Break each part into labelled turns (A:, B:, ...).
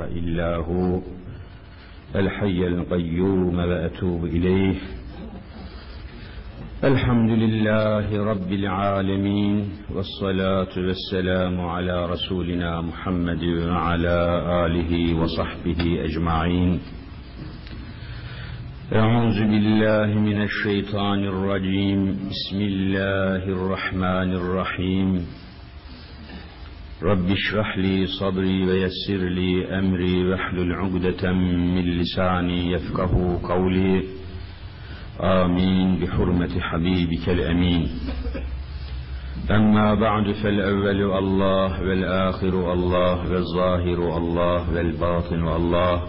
A: إلا هو الحي القيوم وأتوب إليه. الحمد لله رب العالمين والصلاة والسلام على رسولنا محمد وعلى آله وصحبه أجمعين. أعوذ بالله من الشيطان الرجيم. بسم الله الرحمن الرحيم. رب اشرح لي صدري ويسر لي أمري واحلل عقدة من لساني يفقه قولي. آمين. بحرمة حبيبك الأمين. أما بعد فالأول الله والآخر الله والظاهر الله والباطن الله.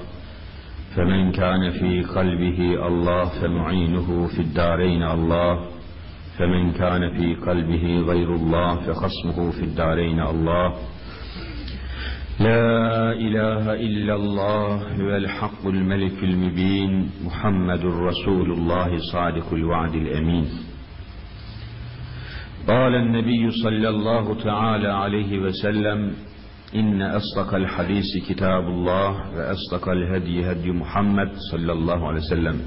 A: فمن كان في قلبه الله فمعينه في الدارين الله. فمن كان في قلبه غير الله فخصمه في الدارين الله. لا إله إلا الله والحق الملك المبين محمد رسول الله صادق الوعد الأمين. قال النبي صلى الله تعالى عليه وسلم إن أصدق الحديث كتاب الله وأصدق الهدي هدي محمد صلى الله عليه وسلم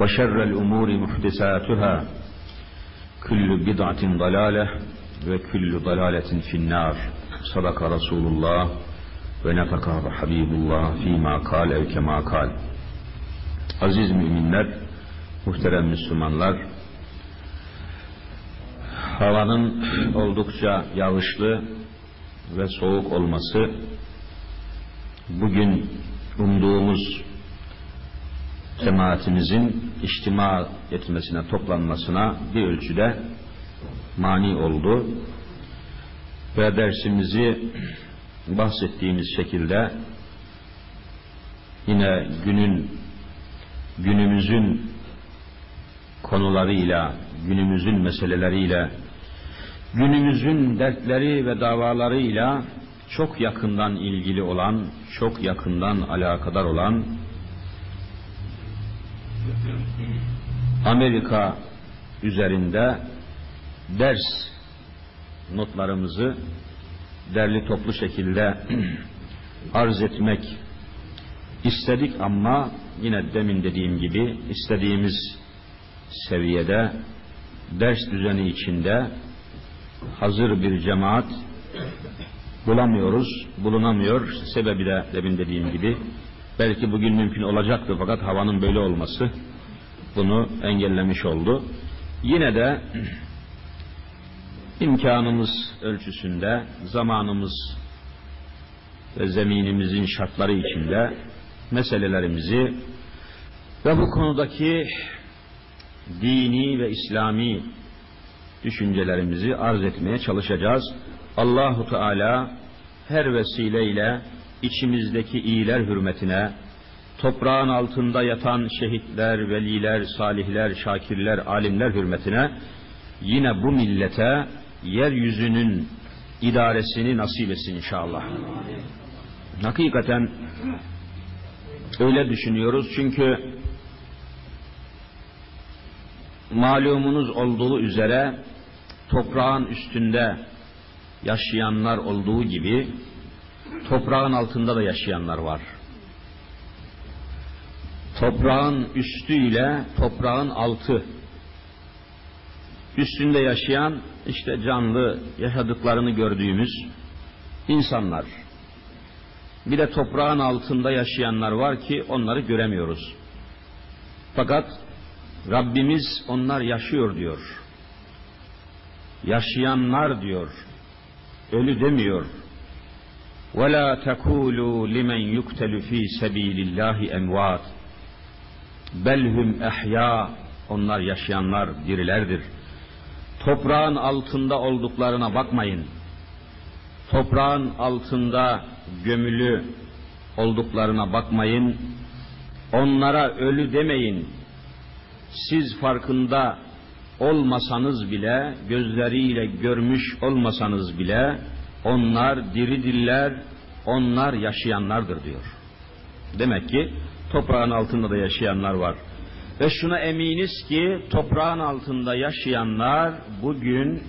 A: وشر الأمور محدثاتها. Küllü bid'atin dalale ve küllü dalaletin finnar. Sadaka Resulullah ve nefaka Habibullah fîmâ kal ev kemâ kal. Aziz müminler, muhterem Müslümanlar, havanın oldukça yağışlı ve soğuk olması bugün umduğumuz cemaatimizin içtima etmesine, toplanmasına bir ölçüde mani oldu. Ve dersimizi bahsettiğimiz şekilde yine günün günümüzün konularıyla, günümüzün meseleleriyle, günümüzün dertleri ve davalarıyla çok yakından ilgili olan, çok yakından alakadar olan Amerika üzerinde ders notlarımızı derli toplu şekilde arz etmek istedik ama yine demin dediğim gibi istediğimiz seviyede ders düzeni içinde hazır bir cemaat bulamıyoruz, bulunamıyor. Sebebi de demin dediğim gibi belki bugün mümkün olacaktı fakat havanın böyle olması bunu engellemiş oldu. Yine de imkanımız ölçüsünde, zamanımız ve zeminimizin şartları içinde meselelerimizi ve bu konudaki dini ve İslami düşüncelerimizi arz etmeye çalışacağız. Allahu Teala her vesileyle içimizdeki iyiler hürmetine, toprağın altında yatan şehitler, veliler, salihler, şakirler, alimler hürmetine yine bu millete yeryüzünün idaresini nasip etsin inşallah. Hakikaten öyle düşünüyoruz çünkü malumunuz olduğu üzere toprağın üstünde yaşayanlar olduğu gibi toprağın altında da yaşayanlar var. Toprağın üstüyle toprağın altı üstünde yaşayan işte canlı yaşadıklarını gördüğümüz insanlar. Bir de toprağın altında yaşayanlar var ki onları göremiyoruz. Fakat Rabbimiz onlar yaşıyor diyor. Yaşayanlar diyor. Ölü demiyor. وَلَا تَكُولُوا لِمَنْ يُقْتَلُ ف۪ي سَب۪يلِ اللّٰهِ اَمْوَاتٍ Belhum ehya onlar yaşayanlar dirilerdir. Toprağın altında olduklarına bakmayın. Toprağın altında gömülü olduklarına bakmayın. Onlara ölü demeyin. Siz farkında olmasanız bile, gözleriyle görmüş olmasanız bile, onlar diridiller, onlar yaşayanlardır diyor. Demek ki toprağın altında da yaşayanlar var. Ve şuna eminiz ki toprağın altında yaşayanlar bugün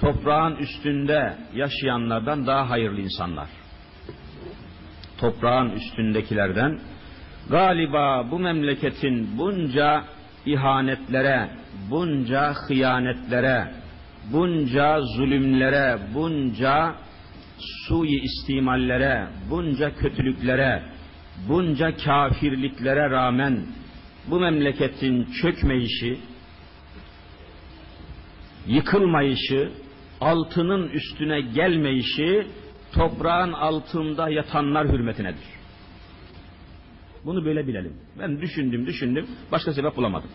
A: toprağın üstünde yaşayanlardan daha hayırlı insanlar. toprağın üstündekilerden galiba bu memleketin bunca ihanetlere, bunca hıyanetlere, bunca zulümlere, bunca sui istimallere, bunca kötülüklere, bunca kafirliklere rağmen bu memleketin çökmeyişi, yıkılmayışı, altının üstüne gelmeyişi toprağın altında yatanlar hürmetinedir. Bunu böyle bilelim. Ben düşündüm düşündüm başka sebep bulamadım.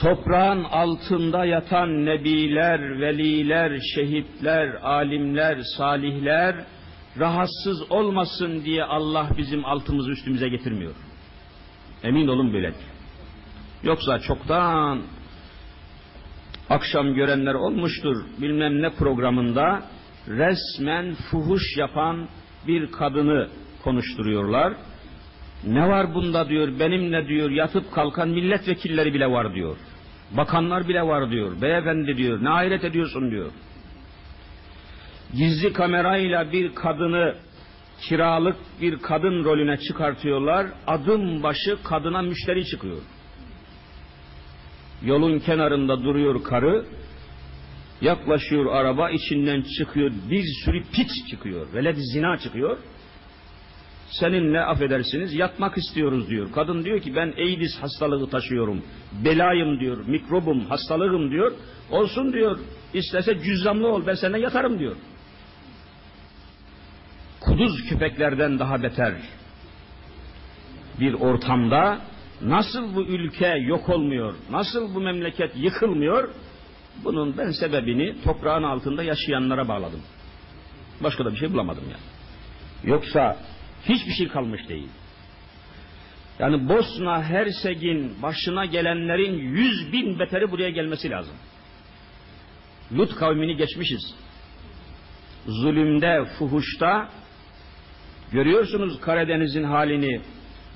A: Toprağın altında yatan nebiler, veliler, şehitler, alimler, salihler rahatsız olmasın diye Allah bizim altımızı üstümüze getirmiyor. Emin olun böyledir. Yoksa çoktan akşam görenler olmuştur bilmem ne programında resmen fuhuş yapan bir kadını konuşturuyorlar. Ne var bunda diyor, benimle diyor yatıp kalkan milletvekilleri bile var diyor. Bakanlar bile var diyor. Beyefendi diyor, ne hayret ediyorsun diyor. Gizli kamerayla bir kadını kiralık bir kadın rolüne çıkartıyorlar. Adım başı kadına müşteri çıkıyor. Yolun kenarında duruyor karı. Yaklaşıyor araba içinden çıkıyor bir sürü pit çıkıyor. Veled zina çıkıyor. Seninle affedersiniz yatmak istiyoruz diyor. Kadın diyor ki ben AIDS hastalığı taşıyorum. Belayım diyor. Mikrobum, hastalığım diyor. Olsun diyor. İstese cüzdanlı ol ben seninle yatarım diyor. Kuduz köpeklerden daha beter bir ortamda nasıl bu ülke yok olmuyor, nasıl bu memleket yıkılmıyor, bunun ben sebebini toprağın altında yaşayanlara bağladım. Başka da bir şey bulamadım yani. Yoksa hiçbir şey kalmış değil. Yani Bosna Herseg'in başına gelenlerin yüz bin beteri buraya gelmesi lazım. Lut kavmini geçmişiz. Zulümde, fuhuşta görüyorsunuz Karadeniz'in halini.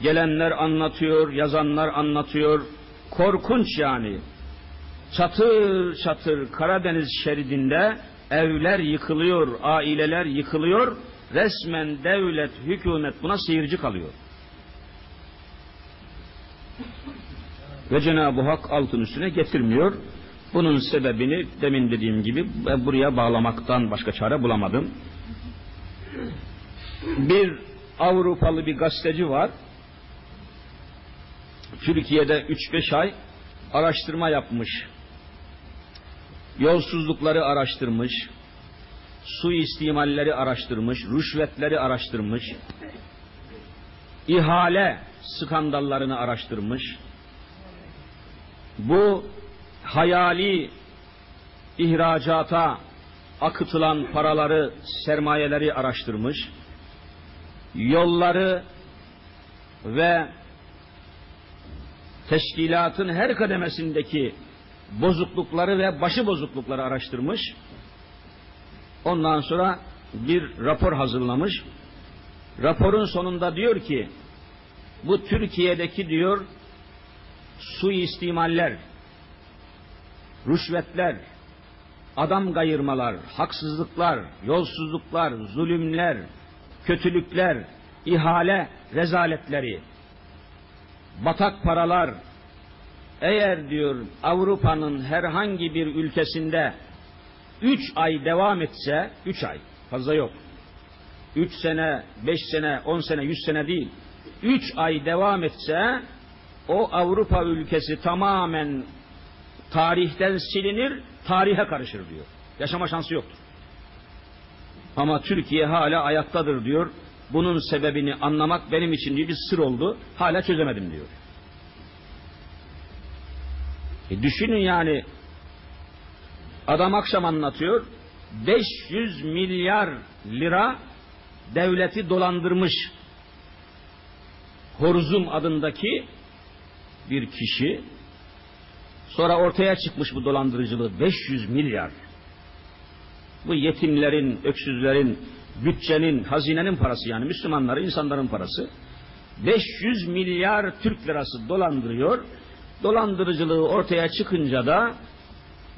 A: Gelenler anlatıyor, yazanlar anlatıyor. Korkunç yani. Çatır çatır Karadeniz şeridinde evler yıkılıyor, aileler yıkılıyor. Resmen devlet, hükümet buna seyirci kalıyor. Ve Cenab-ı Hak altın üstüne getirmiyor. Bunun sebebini demin dediğim gibi buraya bağlamaktan başka çare bulamadım. Bir Avrupalı bir gazeteci var. Türkiye'de 3-5 ay araştırma yapmış. Yolsuzlukları araştırmış. Su istimalleri araştırmış. Rüşvetleri araştırmış. ihale skandallarını araştırmış. Bu hayali ihracata akıtılan paraları, sermayeleri araştırmış. Yolları ve teşkilatın her kademesindeki bozuklukları ve başı bozuklukları araştırmış. Ondan sonra bir rapor hazırlamış. Raporun sonunda diyor ki bu Türkiye'deki diyor suistimaller, rüşvetler, adam kayırmalar, haksızlıklar, yolsuzluklar, zulümler, kötülükler, ihale rezaletleri, batak paralar, eğer diyor Avrupa'nın herhangi bir ülkesinde üç ay devam etse, üç ay fazla yok. Üç sene, beş sene, on sene, yüz sene değil. Üç ay devam etse o Avrupa ülkesi tamamen tarihten silinir, tarihe karışır diyor. Yaşama şansı yoktur. Ama Türkiye hala ayaktadır diyor. Bunun sebebini anlamak benim için diyor bir sır oldu. Hala çözemedim diyor. E düşünün yani adam akşam anlatıyor 500 milyar lira devleti dolandırmış Horzum adındaki bir kişi sonra ortaya çıkmış bu dolandırıcılığı 500 milyar bu yetimlerin, öksüzlerin, bütçenin, hazinenin parası yani Müslümanların, insanların parası. 500 milyar Türk lirası dolandırıyor. Dolandırıcılığı ortaya çıkınca da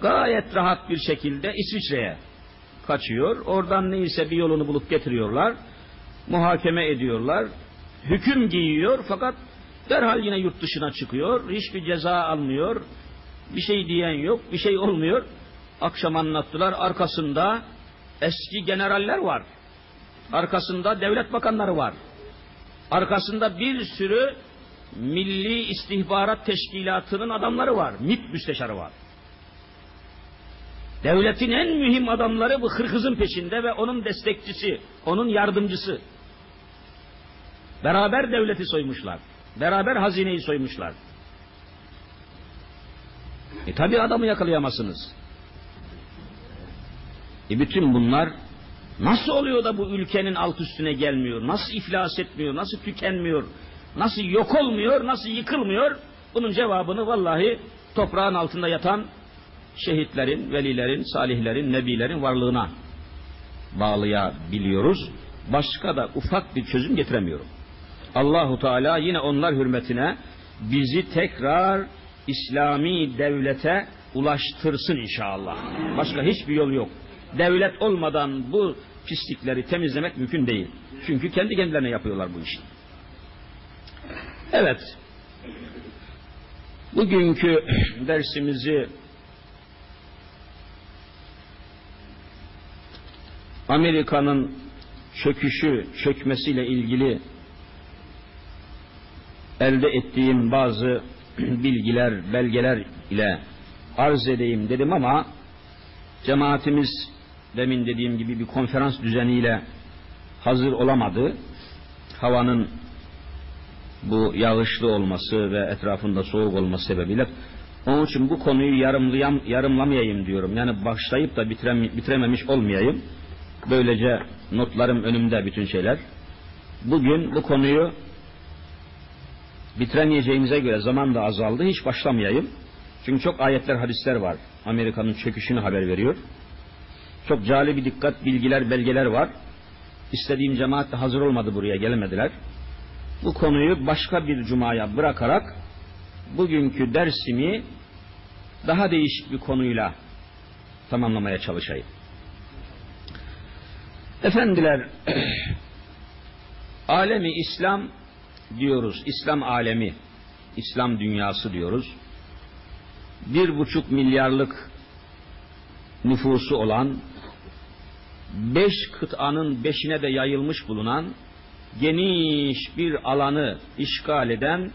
A: gayet rahat bir şekilde İsviçre'ye kaçıyor. Oradan neyse bir yolunu bulup getiriyorlar.
B: muhakeme ediyorlar. Hüküm giyiyor fakat derhal yine yurt dışına çıkıyor. Hiçbir ceza almıyor. Bir şey diyen yok, bir şey olmuyor. Akşam anlattılar. Arkasında eski generaller var. Arkasında devlet bakanları var. Arkasında bir sürü Milli İstihbarat Teşkilatı'nın adamları var. MİT müsteşarı var. Devletin en mühim adamları bu hırkızın peşinde ve onun destekçisi, onun yardımcısı. Beraber devleti soymuşlar. Beraber hazineyi soymuşlar. E tabi adamı yakalayamazsınız. E bütün bunlar nasıl oluyor da bu ülkenin alt üstüne gelmiyor? Nasıl iflas etmiyor? Nasıl tükenmiyor? Nasıl yok olmuyor? Nasıl yıkılmıyor? Bunun cevabını vallahi toprağın altında yatan şehitlerin, velilerin, salihlerin, nebilerin varlığına bağlayabiliyoruz. Başka da ufak bir çözüm getiremiyorum. Allahu Teala yine onlar hürmetine bizi tekrar İslami devlete ulaştırsın inşallah. Başka hiçbir yol yok. Devlet olmadan bu pislikleri temizlemek mümkün değil. Çünkü kendi kendilerine yapıyorlar bu işi. Evet. Bugünkü dersimizi Amerika'nın çöküşü, çökmesiyle ilgili elde ettiğim bazı bilgiler, belgeler ile arz edeyim dedim ama cemaatimiz demin dediğim gibi bir konferans düzeniyle hazır olamadı. Havanın bu yağışlı olması ve etrafında soğuk olması sebebiyle onun için bu konuyu yarımlayam, yarımlamayayım diyorum. Yani başlayıp da bitirem, bitirememiş olmayayım. Böylece notlarım önümde bütün şeyler. Bugün bu konuyu bitiremeyeceğimize göre zaman da azaldı. Hiç başlamayayım. Çünkü çok ayetler, hadisler var. Amerika'nın çöküşünü haber veriyor. Çok cali bir dikkat, bilgiler, belgeler var. İstediğim cemaat de hazır olmadı buraya, gelemediler. Bu konuyu başka bir cumaya bırakarak bugünkü dersimi daha değişik bir konuyla tamamlamaya çalışayım. Efendiler, alemi İslam diyoruz, İslam alemi, İslam dünyası diyoruz. Bir buçuk milyarlık nüfusu olan, beş kıtanın beşine de yayılmış bulunan, geniş bir alanı işgal eden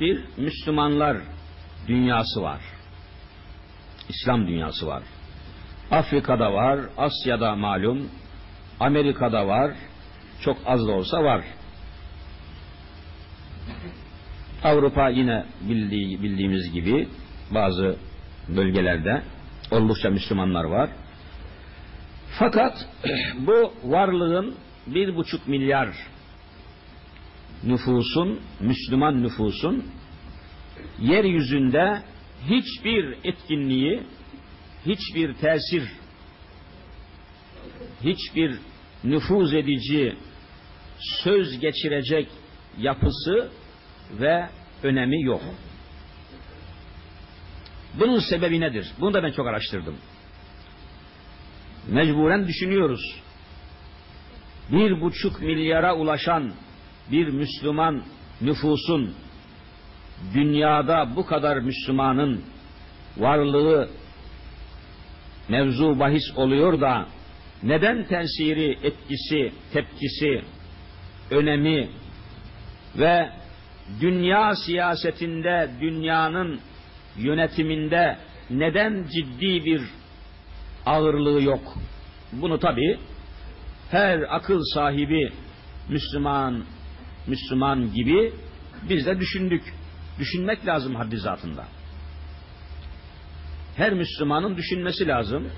B: bir Müslümanlar dünyası var. İslam dünyası var. Afrika'da var, Asya'da malum, Amerika'da var, çok az da olsa var. Avrupa yine bildiği, bildiğimiz gibi bazı bölgelerde oldukça Müslümanlar var. Fakat bu varlığın bir buçuk milyar nüfusun, Müslüman nüfusun yeryüzünde hiçbir etkinliği, hiçbir tesir, hiçbir nüfuz edici, söz geçirecek yapısı ve önemi yok. Bunun sebebi nedir? Bunu da ben çok araştırdım. Mecburen düşünüyoruz. Bir buçuk milyara ulaşan bir Müslüman nüfusun dünyada bu kadar Müslümanın varlığı mevzu bahis oluyor da neden tesiri, etkisi, tepkisi, önemi ve dünya siyasetinde, dünyanın yönetiminde neden ciddi bir ağırlığı yok? Bunu tabi her akıl sahibi Müslüman Müslüman gibi biz de düşündük. Düşünmek lazım haddi zatında. Her Müslümanın düşünmesi lazım.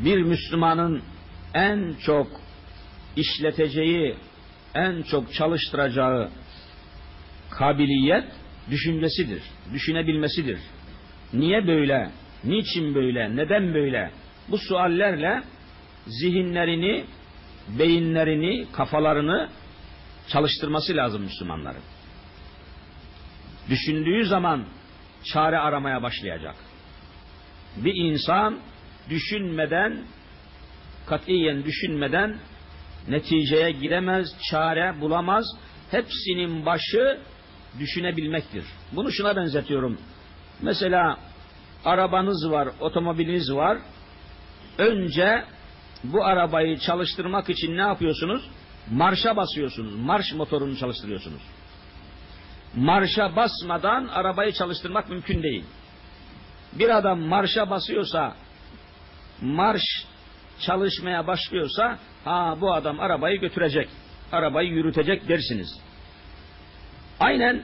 B: Bir Müslümanın en çok işleteceği, en çok çalıştıracağı kabiliyet düşüncesidir, düşünebilmesidir. Niye böyle, niçin böyle, neden böyle? Bu suallerle zihinlerini, beyinlerini, kafalarını çalıştırması lazım Müslümanların. Düşündüğü zaman çare aramaya başlayacak. Bir insan düşünmeden, katiyen düşünmeden neticeye giremez, çare bulamaz. Hepsinin başı düşünebilmektir. Bunu şuna benzetiyorum. Mesela arabanız var, otomobiliniz var. Önce bu arabayı çalıştırmak için ne yapıyorsunuz? Marşa basıyorsunuz. Marş motorunu çalıştırıyorsunuz. Marşa basmadan arabayı çalıştırmak mümkün değil. Bir adam marşa basıyorsa, marş çalışmaya başlıyorsa, ha bu adam arabayı götürecek, arabayı yürütecek dersiniz. Aynen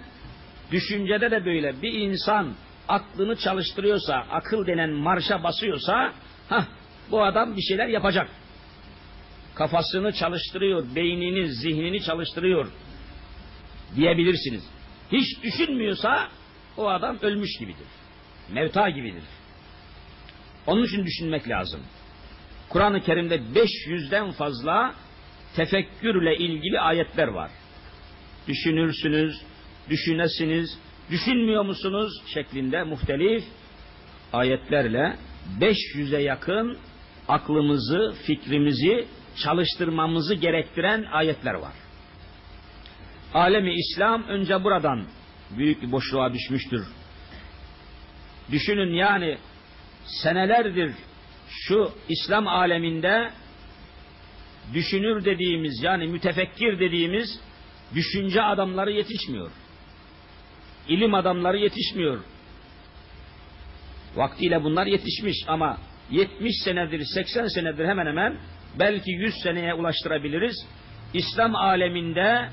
B: düşüncede de böyle. Bir insan aklını çalıştırıyorsa, akıl denen marşa basıyorsa, ha bu adam bir şeyler yapacak. Kafasını çalıştırıyor, beynini, zihnini çalıştırıyor diyebilirsiniz. Hiç düşünmüyorsa o adam ölmüş gibidir. Mevta gibidir. Onun için düşünmek lazım. Kur'an-ı Kerim'de 500'den fazla tefekkürle ilgili ayetler var. Düşünürsünüz, düşünesiniz, düşünmüyor musunuz şeklinde muhtelif ayetlerle 500'e yakın aklımızı, fikrimizi çalıştırmamızı gerektiren ayetler var. Alemi İslam önce buradan büyük bir boşluğa düşmüştür. Düşünün yani senelerdir şu İslam aleminde düşünür dediğimiz yani mütefekkir dediğimiz düşünce adamları yetişmiyor. İlim adamları yetişmiyor. Vaktiyle bunlar yetişmiş ama 70 senedir, 80 senedir hemen hemen belki 100 seneye ulaştırabiliriz. İslam aleminde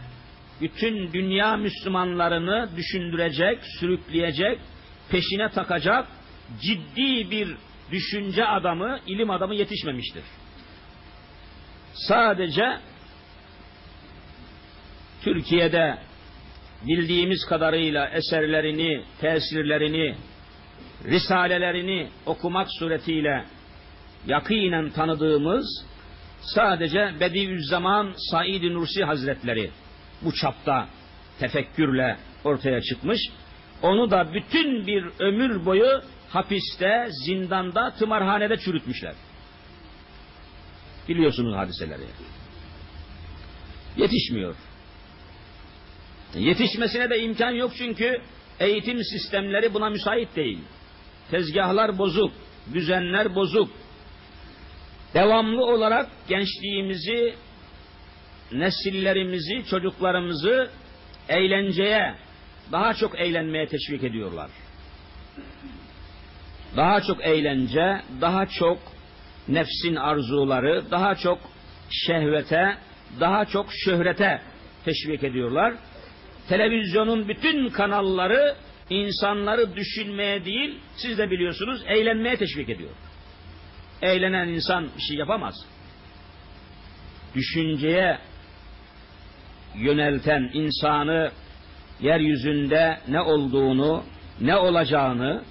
B: bütün dünya Müslümanlarını düşündürecek, sürükleyecek, peşine takacak ciddi bir düşünce adamı, ilim adamı yetişmemiştir. Sadece Türkiye'de bildiğimiz kadarıyla eserlerini, tesirlerini, risalelerini okumak suretiyle yakinen tanıdığımız sadece Bediüzzaman Said-i Nursi Hazretleri bu çapta tefekkürle ortaya çıkmış. Onu da bütün bir ömür boyu hapiste, zindanda, tımarhanede çürütmüşler. Biliyorsunuz hadiseleri. Yetişmiyor. Yetişmesine de imkan yok çünkü eğitim sistemleri buna müsait değil. Tezgahlar bozuk, düzenler bozuk. Devamlı olarak gençliğimizi, nesillerimizi, çocuklarımızı eğlenceye, daha çok eğlenmeye teşvik ediyorlar. Daha çok eğlence, daha çok nefsin arzuları, daha çok şehvete, daha çok şöhrete teşvik ediyorlar. Televizyonun bütün kanalları insanları düşünmeye değil, siz de biliyorsunuz, eğlenmeye teşvik ediyor. Eğlenen insan bir şey yapamaz. Düşünceye yönelten insanı yeryüzünde ne olduğunu, ne olacağını,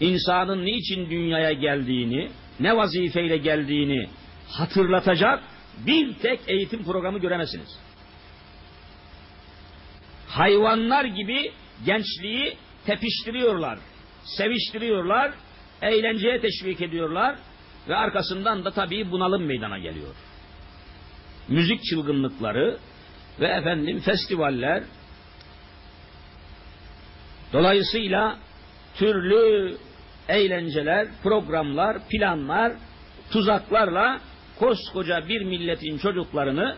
B: insanın niçin dünyaya geldiğini, ne vazifeyle geldiğini hatırlatacak bir tek eğitim programı göremezsiniz. Hayvanlar gibi gençliği tepiştiriyorlar, seviştiriyorlar, eğlenceye teşvik ediyorlar ve arkasından da tabii bunalım meydana geliyor. Müzik çılgınlıkları ve efendim festivaller dolayısıyla türlü eğlenceler, programlar, planlar, tuzaklarla koskoca bir milletin çocuklarını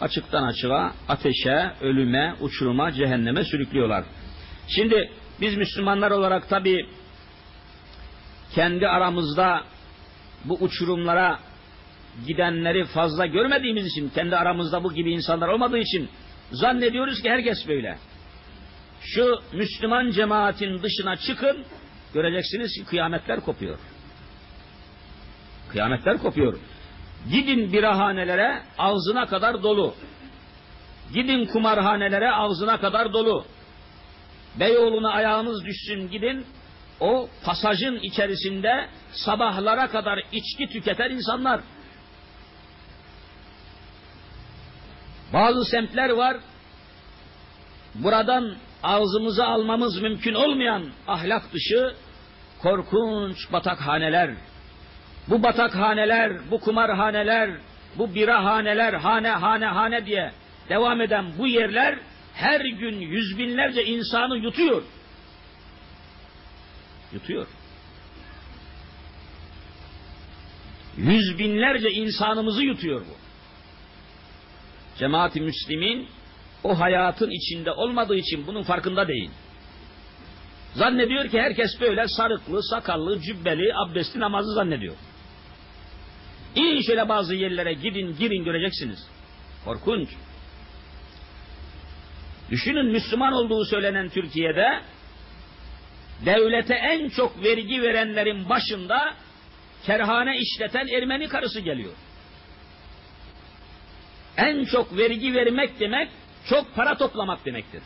B: açıktan açığa, ateşe, ölüme, uçuruma, cehenneme sürüklüyorlar. Şimdi biz Müslümanlar olarak tabi kendi aramızda bu uçurumlara gidenleri fazla görmediğimiz için, kendi aramızda bu gibi insanlar olmadığı için zannediyoruz ki herkes böyle. Şu Müslüman cemaatin dışına çıkın, göreceksiniz ki kıyametler kopuyor. Kıyametler kopuyor. Gidin birahanelere ağzına kadar dolu. Gidin kumarhanelere ağzına kadar dolu. Beyoğlu'na ayağınız düşsün gidin. O pasajın içerisinde sabahlara kadar içki tüketen insanlar. Bazı semtler var. Buradan ağzımıza almamız mümkün olmayan ahlak dışı korkunç batakhaneler. Bu batakhaneler, bu kumarhaneler, bu birahaneler, hane hane hane diye devam eden bu yerler her gün yüz binlerce insanı yutuyor. Yutuyor. Yüz binlerce insanımızı yutuyor bu. Cemaati Müslim'in o hayatın içinde olmadığı için bunun farkında değil. Zannediyor ki herkes böyle sarıklı, sakallı, cübbeli, abdestli namazı zannediyor. İnin şöyle bazı yerlere gidin, girin göreceksiniz. Korkunç. Düşünün Müslüman olduğu söylenen Türkiye'de devlete en çok vergi verenlerin başında kerhane işleten Ermeni karısı geliyor. En çok vergi vermek demek çok para toplamak demektir.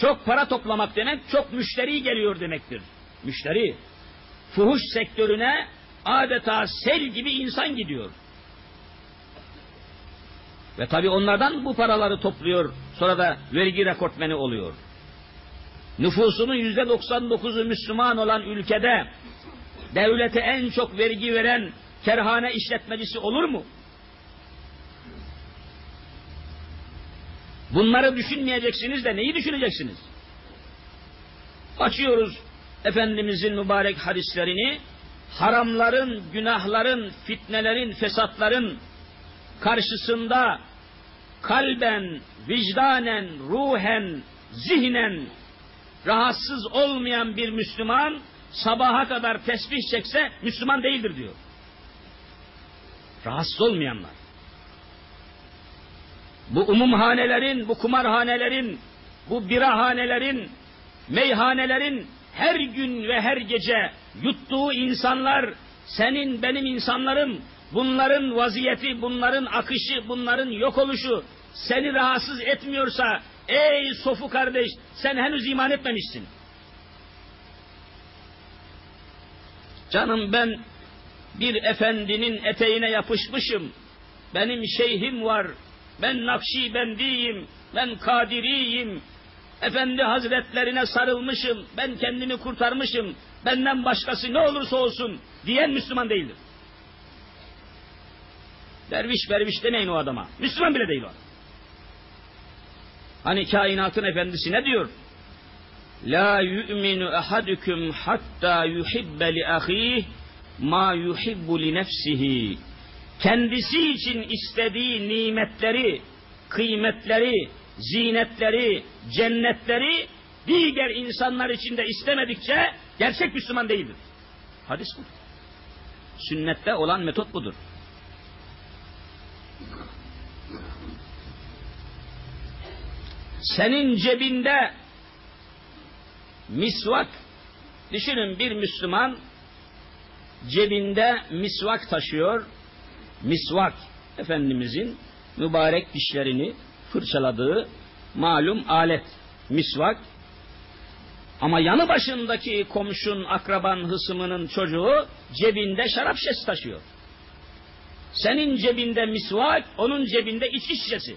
B: Çok para toplamak demek çok müşteri geliyor demektir. Müşteri. Fuhuş sektörüne adeta sel gibi insan gidiyor. Ve tabi onlardan bu paraları topluyor. Sonra da vergi rekortmeni oluyor. Nüfusunun yüzde 99'u Müslüman olan ülkede devlete en çok vergi veren kerhane işletmecisi olur mu? Bunları düşünmeyeceksiniz de neyi düşüneceksiniz? Açıyoruz Efendimizin mübarek hadislerini, haramların, günahların, fitnelerin, fesatların karşısında kalben, vicdanen, ruhen, zihnen rahatsız olmayan bir Müslüman sabaha kadar tesbih çekse Müslüman değildir diyor. Rahatsız olmayanlar. Bu umumhanelerin, bu kumarhanelerin, bu birahanelerin, meyhanelerin her gün ve her gece yuttuğu insanlar senin benim insanlarım bunların vaziyeti, bunların akışı, bunların yok oluşu seni rahatsız etmiyorsa ey sofu kardeş sen henüz iman etmemişsin. Canım ben bir efendinin eteğine yapışmışım. Benim şeyhim var. Ben Nakşibendiyim. Ben Kadiriyim. Efendi hazretlerine sarılmışım. Ben kendimi kurtarmışım. Benden başkası ne olursa olsun diyen Müslüman değildir. Derviş berviş demeyin o adama. Müslüman bile değil o. Hani kainatın efendisi ne diyor? La yu'minu ahadukum hatta yuhibbe li ahih ma yuhibbu li nefsihi. Kendisi için istediği nimetleri, kıymetleri, zinetleri, cennetleri diğer insanlar için de istemedikçe gerçek Müslüman değildir. Hadis bu. Sünnette olan metot budur. Senin cebinde misvak, düşünün bir Müslüman cebinde misvak taşıyor, misvak Efendimizin mübarek dişlerini fırçaladığı malum alet misvak ama yanı başındaki komşun, akraban, hısımının çocuğu cebinde şarap şişesi taşıyor. Senin cebinde misvak, onun cebinde içki şişesi.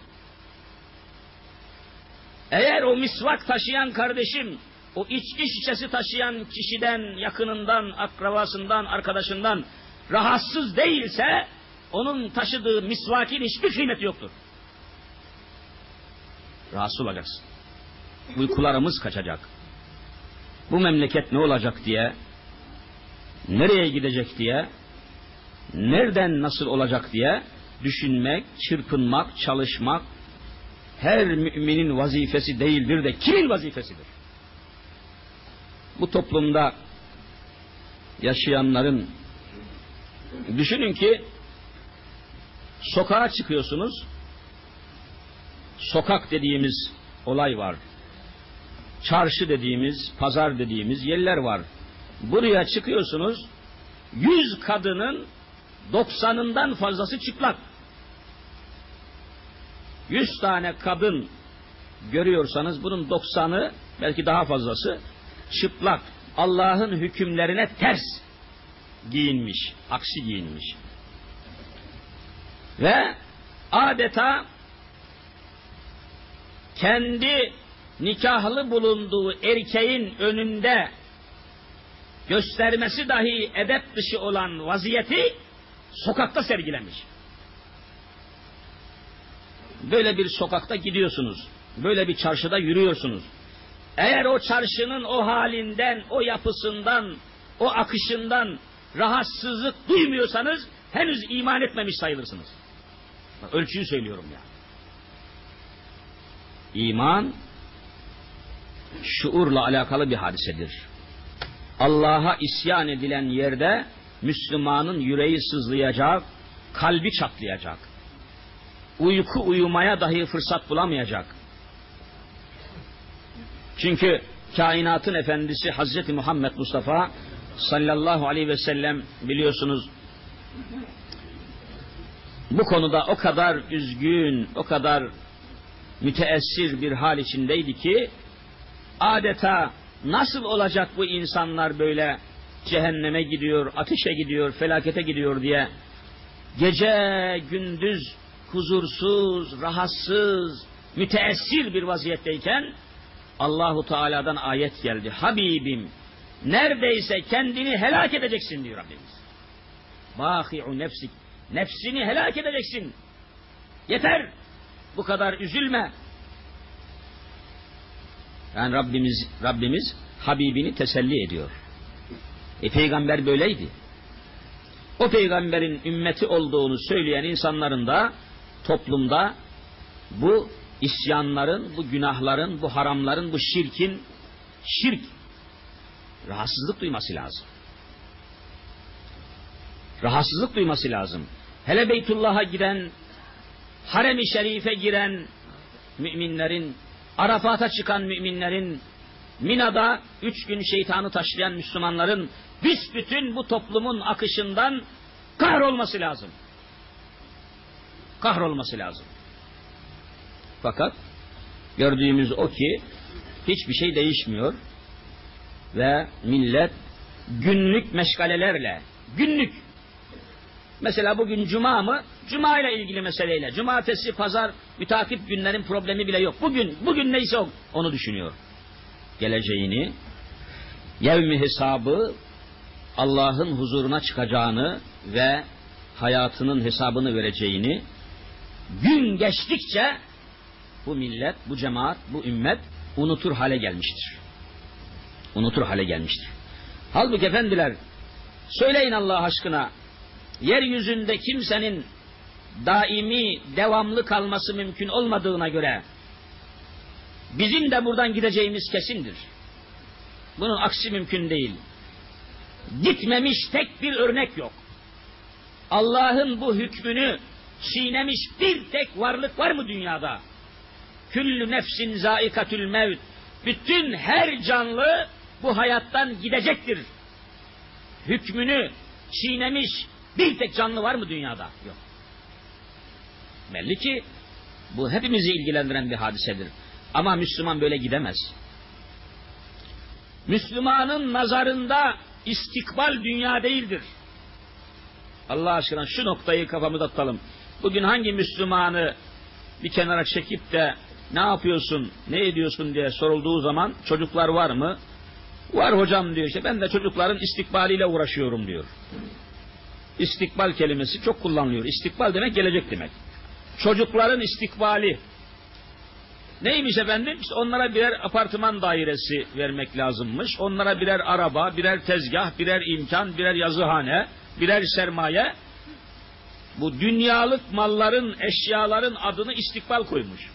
B: Eğer o misvak taşıyan kardeşim, o içki şişesi taşıyan kişiden, yakınından, akrabasından, arkadaşından rahatsız değilse, onun taşıdığı misvakin hiçbir kıymeti yoktur. Rahatsız olacaksın. Uykularımız kaçacak. Bu memleket ne olacak diye, nereye gidecek diye, nereden nasıl olacak diye düşünmek, çırpınmak, çalışmak, her müminin vazifesi değildir de kimin vazifesidir? Bu toplumda yaşayanların düşünün ki sokağa çıkıyorsunuz. Sokak dediğimiz olay var. Çarşı dediğimiz, pazar dediğimiz yerler var. Buraya çıkıyorsunuz. Yüz kadının doksanından fazlası çıplak. Yüz tane kadın görüyorsanız bunun doksanı belki daha fazlası çıplak. Allah'ın hükümlerine ters giyinmiş, aksi giyinmiş. Ve adeta kendi nikahlı bulunduğu erkeğin önünde göstermesi dahi edep dışı olan vaziyeti sokakta sergilemiş. böyle bir sokakta gidiyorsunuz. Böyle bir çarşıda yürüyorsunuz. Eğer o çarşının o halinden, o yapısından, o akışından rahatsızlık duymuyorsanız henüz iman etmemiş sayılırsınız. Bak, ölçüyü söylüyorum ya. İman şuurla alakalı bir hadisedir. Allah'a isyan edilen yerde Müslümanın yüreği sızlayacak, kalbi çatlayacak. Uyku uyumaya dahi fırsat bulamayacak. Çünkü kainatın efendisi Hazreti Muhammed Mustafa sallallahu aleyhi ve sellem biliyorsunuz bu konuda o kadar üzgün, o kadar müteessir bir hal içindeydi ki adeta nasıl olacak bu insanlar böyle cehenneme gidiyor, ateşe gidiyor, felakete gidiyor diye gece gündüz huzursuz, rahatsız, müteessir bir vaziyetteyken Allahu Teala'dan ayet geldi. Habibim neredeyse kendini helak edeceksin diyor Rabbimiz. Bahi'u nefsik. Nefsini helak edeceksin. Yeter. Bu kadar üzülme. Yani Rabbimiz Rabbimiz Habibini teselli ediyor. E peygamber böyleydi. O peygamberin ümmeti olduğunu söyleyen insanların da toplumda bu isyanların, bu günahların, bu haramların, bu şirkin şirk rahatsızlık duyması lazım. Rahatsızlık duyması lazım. Hele Beytullah'a giren, harem-i şerife giren müminlerin, Arafat'a çıkan müminlerin, Mina'da üç gün şeytanı taşlayan Müslümanların büsbütün bu toplumun akışından kahrolması lazım. Kahrolması lazım. Fakat gördüğümüz o ki hiçbir şey değişmiyor ve millet günlük meşgalelerle, günlük Mesela bugün cuma mı? Cuma ile ilgili meseleyle. Cumartesi, pazar, mütakip günlerin problemi bile yok. Bugün, bugün neyse onu düşünüyor. Geleceğini, yevmi hesabı, Allah'ın huzuruna çıkacağını ve hayatının hesabını vereceğini gün geçtikçe bu millet, bu cemaat, bu ümmet unutur hale gelmiştir. Unutur hale gelmiştir. Halbuki efendiler söyleyin Allah aşkına yeryüzünde kimsenin daimi, devamlı kalması mümkün olmadığına göre bizim de buradan gideceğimiz kesindir. Bunun aksi mümkün değil. Gitmemiş tek bir örnek yok. Allah'ın bu hükmünü çiğnemiş bir tek varlık var mı dünyada? Küllü nefsin zaikatül mevt. Bütün her canlı bu hayattan gidecektir. Hükmünü çiğnemiş bir tek canlı var mı dünyada? Yok. Belli ki bu hepimizi ilgilendiren bir hadisedir. Ama Müslüman böyle gidemez. Müslümanın nazarında istikbal dünya değildir. Allah aşkına şu noktayı kafamıza tutalım. Bugün hangi Müslümanı bir kenara çekip de ne yapıyorsun, ne ediyorsun diye sorulduğu zaman çocuklar var mı? Var hocam diyor işte ben de çocukların istikbaliyle uğraşıyorum diyor. İstikbal kelimesi çok kullanılıyor. İstikbal demek gelecek demek. Çocukların istikbali. Neymiş efendim? İşte onlara birer apartman dairesi vermek lazımmış. Onlara birer araba, birer tezgah, birer imkan, birer yazıhane, birer sermaye. Bu dünyalık malların, eşyaların adını istikbal koymuş.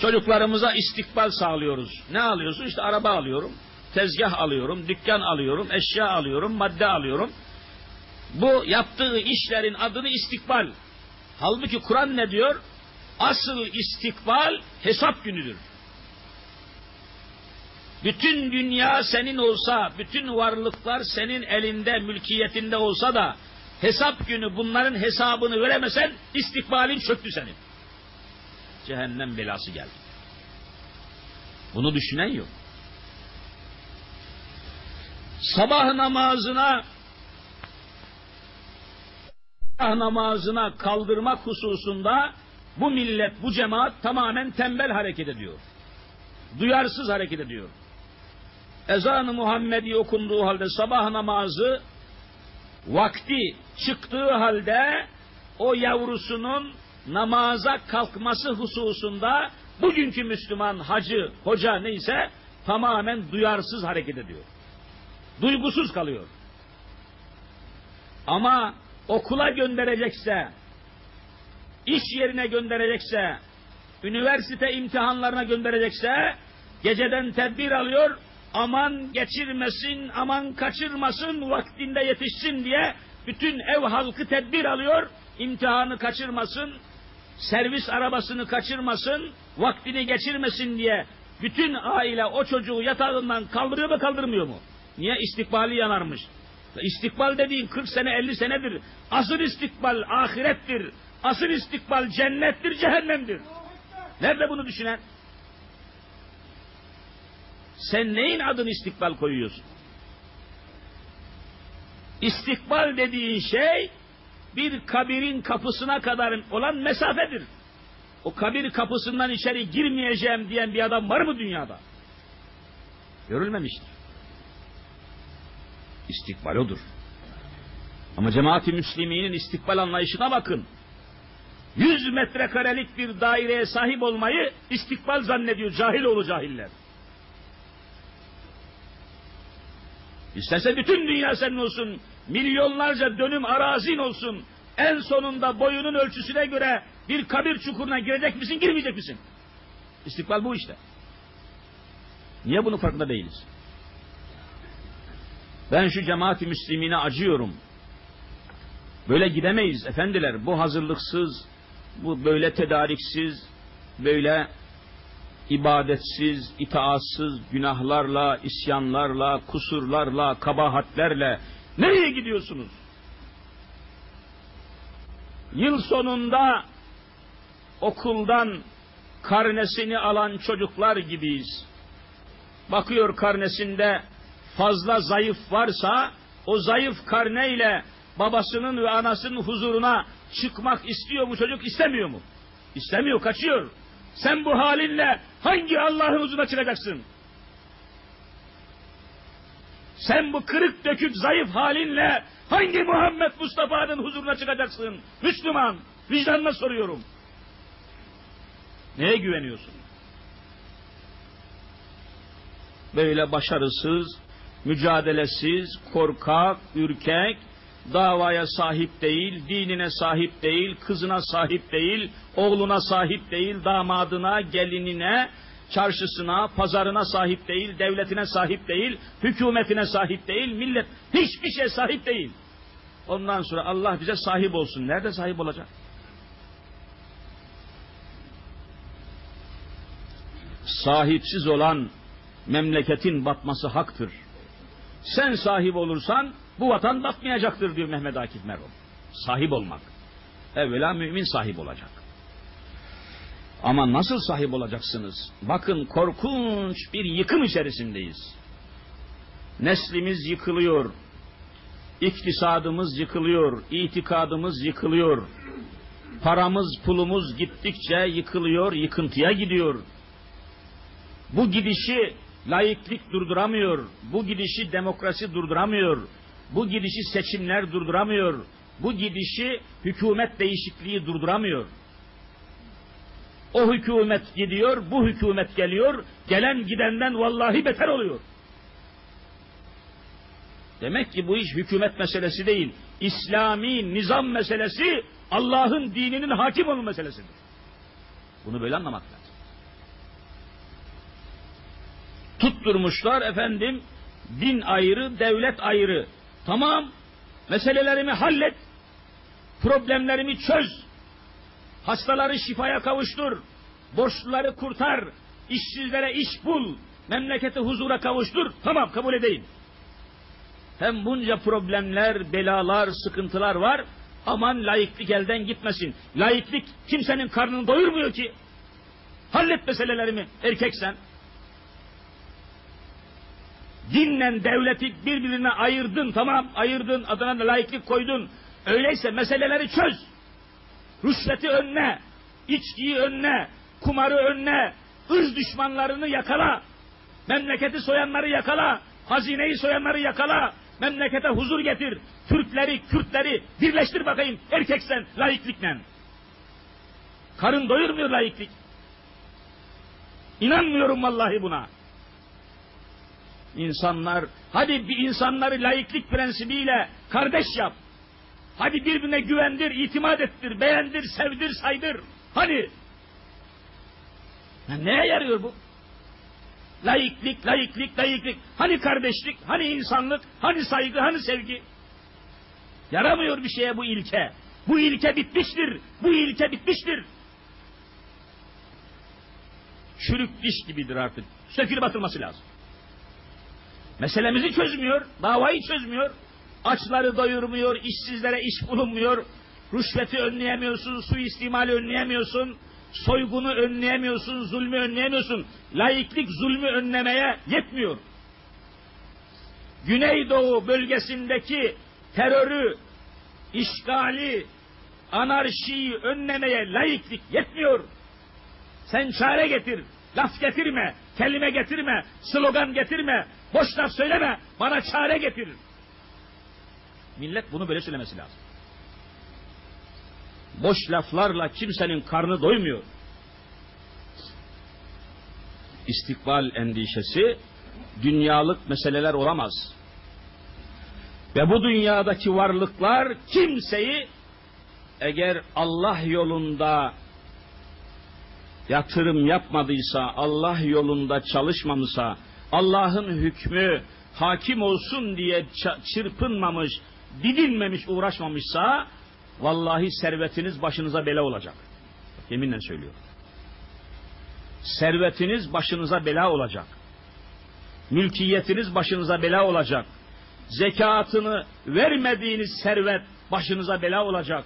B: Çocuklarımıza istikbal sağlıyoruz. Ne alıyorsun? İşte araba alıyorum, tezgah alıyorum, dükkan alıyorum, eşya alıyorum, madde alıyorum. Bu yaptığı işlerin adını istikbal. Halbuki Kur'an ne diyor? Asıl istikbal hesap günüdür. Bütün dünya senin olsa, bütün varlıklar senin elinde, mülkiyetinde olsa da hesap günü bunların hesabını veremesen istikbalin çöktü senin. Cehennem belası geldi. Bunu düşünen yok. Sabah namazına sabah namazına kaldırmak hususunda bu millet, bu cemaat tamamen tembel hareket ediyor. Duyarsız hareket ediyor. Ezan-ı Muhammedi okunduğu halde sabah namazı vakti çıktığı halde o yavrusunun namaza kalkması hususunda bugünkü Müslüman hacı, hoca neyse tamamen duyarsız hareket ediyor. Duygusuz kalıyor. Ama okula gönderecekse, iş yerine gönderecekse, üniversite imtihanlarına gönderecekse, geceden tedbir alıyor, aman geçirmesin, aman kaçırmasın, vaktinde yetişsin diye bütün ev halkı tedbir alıyor, imtihanı kaçırmasın, servis arabasını kaçırmasın, vaktini geçirmesin diye bütün aile o çocuğu yatağından kaldırıyor mu kaldırmıyor mu? Niye? istikbali yanarmış. İstikbal dediğin 40 sene 50 senedir. Asıl istikbal ahirettir. Asıl istikbal cennettir, cehennemdir. Nerede bunu düşünen? Sen neyin adını istikbal koyuyorsun? İstikbal dediğin şey bir kabirin kapısına kadar olan mesafedir. O kabir kapısından içeri girmeyeceğim diyen bir adam var mı dünyada? Görülmemiştir. İstikbal odur. Ama cemaati müsliminin istikbal anlayışına bakın. Yüz metrekarelik bir daireye sahip olmayı istikbal zannediyor cahil oğlu cahiller. İsterse bütün dünya senin olsun, milyonlarca dönüm arazin olsun, en sonunda boyunun ölçüsüne göre bir kabir çukuruna girecek misin, girmeyecek misin? İstikbal bu işte. Niye bunu farkında değiliz? Ben şu cemaati müslimine acıyorum. Böyle gidemeyiz efendiler. Bu hazırlıksız, bu böyle tedariksiz, böyle ibadetsiz, itaatsız, günahlarla, isyanlarla, kusurlarla, kabahatlerle nereye gidiyorsunuz? Yıl sonunda okuldan karnesini alan çocuklar gibiyiz. Bakıyor karnesinde fazla zayıf varsa o zayıf karneyle babasının ve anasının huzuruna çıkmak istiyor mu çocuk istemiyor mu? İstemiyor kaçıyor. Sen bu halinle hangi Allah'ın huzuruna çıkacaksın? Sen bu kırık dökük zayıf halinle hangi Muhammed Mustafa'nın huzuruna çıkacaksın? Müslüman, vicdanına soruyorum. Neye güveniyorsun? Böyle başarısız, mücadelesiz, korkak, ürkek, davaya sahip değil, dinine sahip değil, kızına sahip değil, oğluna sahip değil, damadına, gelinine, çarşısına, pazarına sahip değil, devletine sahip değil, hükümetine sahip değil, millet hiçbir şey sahip değil. Ondan sonra Allah bize sahip olsun. Nerede sahip olacak? Sahipsiz olan memleketin batması haktır. Sen sahip olursan bu vatan batmayacaktır diyor Mehmet Akif Merhum. Sahip olmak. Evvela mümin sahip olacak. Ama nasıl sahip olacaksınız? Bakın korkunç bir yıkım içerisindeyiz. Neslimiz yıkılıyor. İktisadımız yıkılıyor. itikadımız yıkılıyor. Paramız, pulumuz gittikçe yıkılıyor, yıkıntıya gidiyor. Bu gidişi laiklik durduramıyor. Bu gidişi demokrasi durduramıyor. Bu gidişi seçimler durduramıyor. Bu gidişi hükümet değişikliği durduramıyor. O hükümet gidiyor, bu hükümet geliyor, gelen gidenden vallahi beter oluyor. Demek ki bu iş hükümet meselesi değil, İslami nizam meselesi, Allah'ın dininin hakim olma meselesidir. Bunu böyle anlamak lazım. Tutturmuşlar efendim, din ayrı, devlet ayrı. Tamam, meselelerimi hallet, problemlerimi çöz, hastaları şifaya kavuştur, borçluları kurtar, işsizlere iş bul, memleketi huzura kavuştur, tamam kabul edeyim. Hem bunca problemler, belalar, sıkıntılar var, aman laiklik elden gitmesin. Laiklik kimsenin karnını doyurmuyor ki. Hallet meselelerimi erkeksen. Dinle devleti birbirine ayırdın tamam ayırdın adına da laiklik koydun. Öyleyse meseleleri çöz. Rüşveti önüne, içkiyi önüne, kumarı önüne, ırz düşmanlarını yakala. Memleketi soyanları yakala, hazineyi soyanları yakala, memlekete huzur getir. Türkleri, Kürtleri birleştir bakayım erkeksen laiklikle. Karın doyurmuyor laiklik. İnanmıyorum vallahi buna. İnsanlar, hadi bir insanları laiklik prensibiyle kardeş yap. Hadi birbirine güvendir, itimat ettir, beğendir, sevdir, saydır. Hadi. Ya neye yarıyor bu? Laiklik, laiklik, laiklik. Hani kardeşlik, hani insanlık, hani saygı, hani sevgi? Yaramıyor bir şeye bu ilke. Bu ilke bitmiştir. Bu ilke bitmiştir. Çürük diş gibidir artık. Sökülüp atılması lazım. Meselemizi çözmüyor, davayı çözmüyor. Açları doyurmuyor, işsizlere iş bulunmuyor. Rüşveti önleyemiyorsun, suistimali önleyemiyorsun. Soygunu önleyemiyorsun, zulmü önleyemiyorsun. Laiklik zulmü önlemeye yetmiyor. Güneydoğu bölgesindeki terörü, işgali, anarşiyi önlemeye laiklik yetmiyor. Sen çare getir, laf getirme, kelime getirme, slogan getirme, boş laf söyleme, bana çare getir. Millet bunu böyle söylemesi lazım. Boş laflarla kimsenin karnı doymuyor. İstikbal endişesi dünyalık meseleler olamaz. Ve bu dünyadaki varlıklar kimseyi eğer Allah yolunda yatırım yapmadıysa, Allah yolunda çalışmamışsa, Allah'ın hükmü hakim olsun diye çırpınmamış, didinmemiş, uğraşmamışsa, vallahi servetiniz başınıza bela olacak. Yeminle söylüyorum. Servetiniz başınıza bela olacak. Mülkiyetiniz başınıza bela olacak. Zekatını vermediğiniz servet başınıza bela olacak.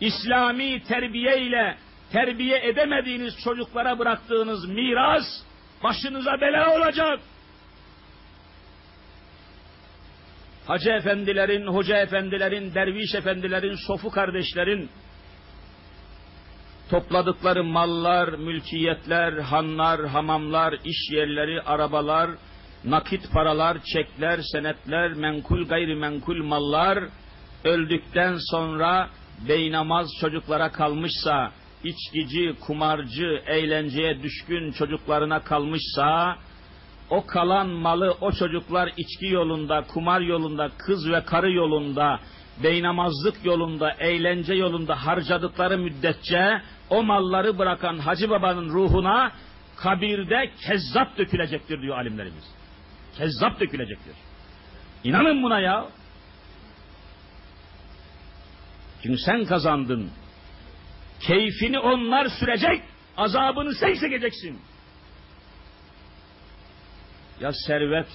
B: İslami terbiye ile terbiye edemediğiniz çocuklara bıraktığınız miras başınıza bela olacak. Hacı efendilerin, hoca efendilerin, derviş efendilerin, sofu kardeşlerin topladıkları mallar, mülkiyetler, hanlar, hamamlar, iş yerleri, arabalar, nakit paralar, çekler, senetler, menkul gayrimenkul mallar öldükten sonra beynamaz çocuklara kalmışsa, içkici, kumarcı, eğlenceye düşkün çocuklarına kalmışsa, o kalan malı o çocuklar içki yolunda, kumar yolunda, kız ve karı yolunda, beynamazlık yolunda, eğlence yolunda harcadıkları müddetçe o malları bırakan Hacı Baba'nın ruhuna kabirde kezzap dökülecektir diyor alimlerimiz. Kezzap dökülecektir. İnanın buna ya. Çünkü sen kazandın. Keyfini onlar sürecek, azabını sen çekeceksin. Ya servet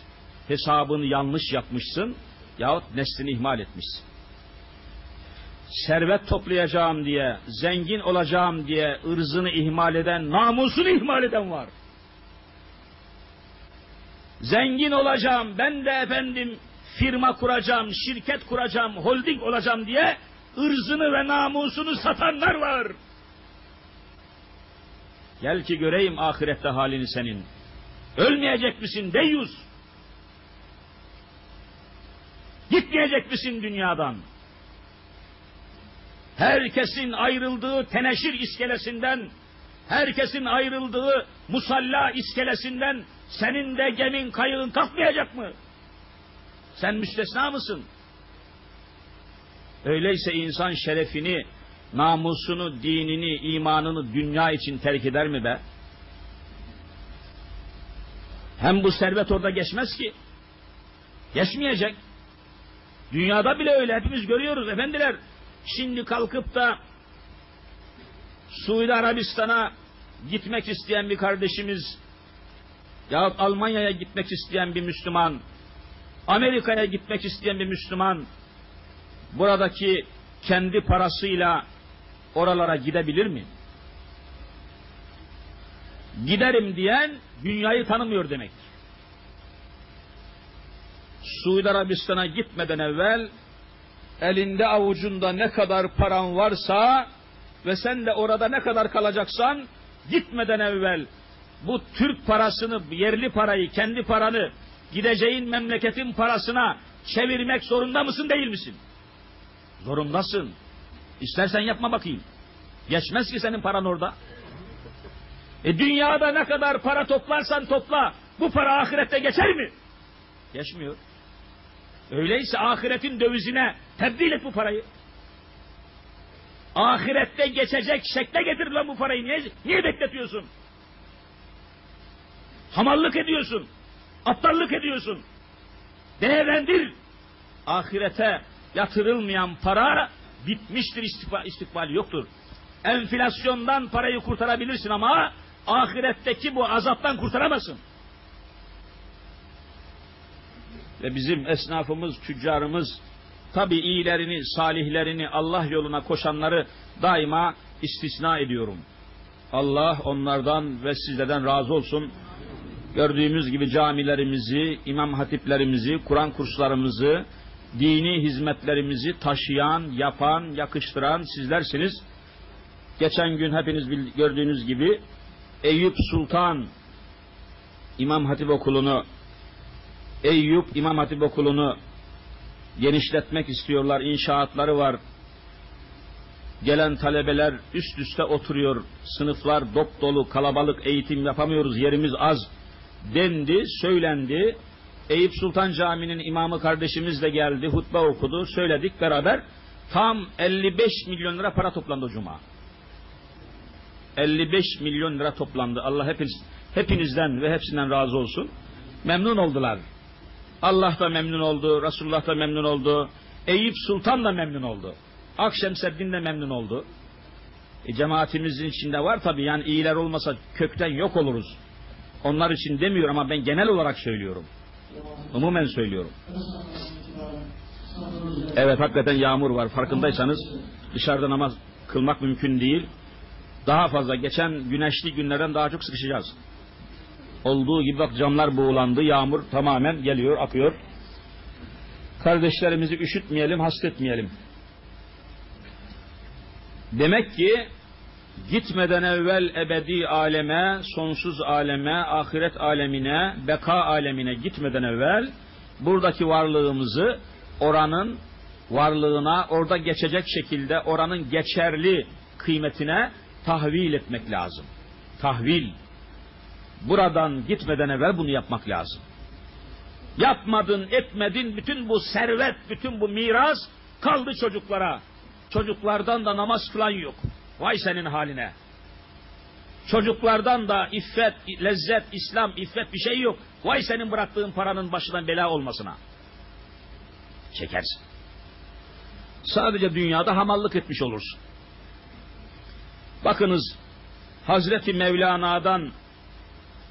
B: hesabını yanlış yapmışsın yahut neslini ihmal etmişsin. Servet toplayacağım diye, zengin olacağım diye ırzını ihmal eden, namusunu ihmal eden var. Zengin olacağım, ben de efendim firma kuracağım, şirket kuracağım, holding olacağım diye ırzını ve namusunu satanlar var. Gel ki göreyim ahirette halini senin. Ölmeyecek misin deyyus? Gitmeyecek misin dünyadan? Herkesin ayrıldığı teneşir iskelesinden, herkesin ayrıldığı musalla iskelesinden senin de gemin kayığın kalkmayacak mı? Sen müstesna mısın? Öyleyse insan şerefini, namusunu, dinini, imanını dünya için terk eder mi be? Hem bu servet orada geçmez ki. Geçmeyecek. Dünyada bile öyle hepimiz görüyoruz efendiler. Şimdi kalkıp da Suudi Arabistan'a gitmek isteyen bir kardeşimiz yahut Almanya'ya gitmek isteyen bir Müslüman Amerika'ya gitmek isteyen bir Müslüman buradaki kendi parasıyla oralara gidebilir mi? Giderim diyen dünyayı tanımıyor demektir. Suudi Arabistan'a gitmeden evvel elinde avucunda ne kadar paran varsa ve sen de orada ne kadar kalacaksan gitmeden evvel bu Türk parasını, yerli parayı, kendi paranı gideceğin memleketin parasına çevirmek zorunda mısın değil misin? Zorundasın. İstersen yapma bakayım. Geçmez ki senin paran orada. E dünyada ne kadar para toplarsan topla, bu para ahirette geçer mi? Geçmiyor. Öyleyse ahiretin dövizine tebdil et bu parayı. Ahirette geçecek şekle getir lan bu parayı. Niye, niye bekletiyorsun? Hamallık ediyorsun. Aptallık ediyorsun. Değerlendir. Ahirete yatırılmayan para bitmiştir istikbal, istikbali yoktur. Enflasyondan parayı kurtarabilirsin ama ahiretteki bu azaptan kurtaramazsın. Ve bizim esnafımız, tüccarımız tabi iyilerini, salihlerini, Allah yoluna koşanları daima istisna ediyorum. Allah onlardan ve sizlerden razı olsun. Gördüğümüz gibi camilerimizi, imam hatiplerimizi, Kur'an kurslarımızı, dini hizmetlerimizi taşıyan, yapan, yakıştıran sizlersiniz. Geçen gün hepiniz gördüğünüz gibi Eyüp Sultan İmam Hatip Okulu'nu Eyüp İmam Hatip Okulu'nu genişletmek istiyorlar. İnşaatları var. Gelen talebeler üst üste oturuyor. Sınıflar dop dolu, kalabalık eğitim yapamıyoruz. Yerimiz az dendi, söylendi. Eyüp Sultan Camii'nin imamı kardeşimiz de geldi, hutbe okudu, söyledik beraber. Tam 55 milyon lira para toplandı cuma. 55 milyon lira toplandı. Allah hepiniz, hepinizden ve hepsinden razı olsun. Memnun oldular. Allah da memnun oldu, Resulullah da memnun oldu. Eyüp Sultan da memnun oldu. Akşemseddin de memnun oldu. E, cemaatimizin içinde var tabi yani iyiler olmasa kökten yok oluruz. Onlar için demiyorum ama ben genel olarak söylüyorum. Umumen söylüyorum. Evet hakikaten yağmur var. Farkındaysanız dışarıda namaz kılmak mümkün değil. Daha fazla geçen güneşli günlerden daha çok sıkışacağız. Olduğu gibi bak camlar buğulandı. Yağmur tamamen geliyor, akıyor. Kardeşlerimizi üşütmeyelim, hasretmeyelim. Demek ki gitmeden evvel ebedi aleme, sonsuz aleme, ahiret alemine, beka alemine gitmeden evvel buradaki varlığımızı oranın varlığına, orada geçecek şekilde oranın geçerli kıymetine tahvil etmek lazım. Tahvil. Buradan gitmeden evvel bunu yapmak lazım. Yapmadın, etmedin, bütün bu servet, bütün bu miras kaldı çocuklara. Çocuklardan da namaz kılan yok. Vay senin haline. Çocuklardan da iffet, lezzet, İslam, iffet bir şey yok. Vay senin bıraktığın paranın başından bela olmasına. Çekersin. Sadece dünyada hamallık etmiş olursun. Bakınız Hazreti Mevlana'dan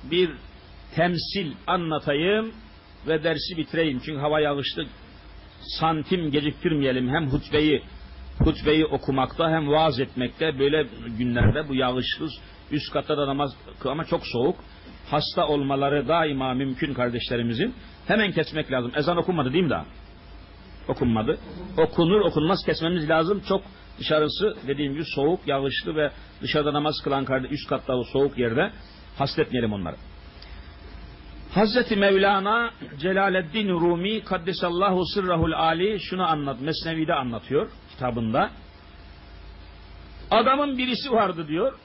B: bir temsil anlatayım ve dersi bitireyim. Çünkü hava yağışlı santim geciktirmeyelim. Hem hutbeyi hutbeyi okumakta hem vaaz etmekte böyle günlerde bu yağışlı üst katta da namaz ama çok soğuk hasta olmaları daima mümkün kardeşlerimizin hemen kesmek lazım. Ezan okunmadı değil mi daha? Okunmadı. Okunur okunmaz kesmemiz lazım. Çok dışarısı dediğim gibi soğuk, yağışlı ve dışarıda namaz kılan kardeş üst katta o soğuk yerde hasretmeyelim onları. Hazreti Mevlana Celaleddin Rumi Kaddesallahu Sırrahul Ali şunu anlat, Mesnevi'de anlatıyor kitabında. Adamın birisi vardı diyor.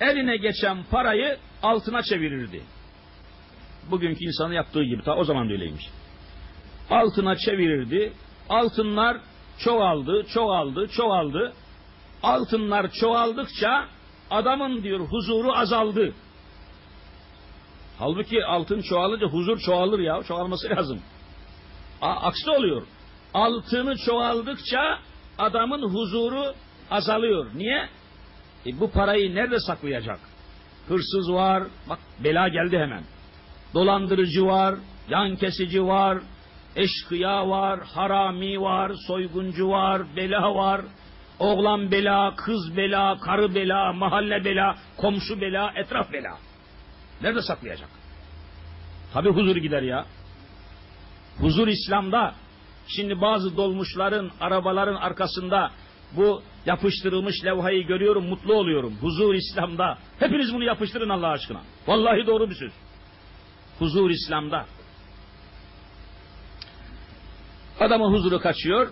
B: Eline geçen parayı altına çevirirdi. Bugünkü insanın yaptığı gibi. Ta o zaman da öyleymiş. Altına çevirirdi. Altınlar çoğaldı, çoğaldı, çoğaldı. Altınlar çoğaldıkça adamın diyor huzuru azaldı. Halbuki altın çoğalınca huzur çoğalır ya. Çoğalması lazım. A, aksi oluyor. Altını çoğaldıkça adamın huzuru azalıyor. Niye? E, bu parayı nerede saklayacak? Hırsız var. Bak bela geldi hemen. Dolandırıcı var. Yan kesici var. Eşkıya var. Harami var. Soyguncu var. Bela var. Oğlan bela, kız bela, karı bela, mahalle bela, komşu bela, etraf bela. Nerede saklayacak? Tabi huzur gider ya. Huzur İslam'da. Şimdi bazı dolmuşların, arabaların arkasında bu yapıştırılmış levhayı görüyorum, mutlu oluyorum. Huzur İslam'da. Hepiniz bunu yapıştırın Allah aşkına. Vallahi doğru bir söz. Huzur İslam'da. Adamın huzuru kaçıyor.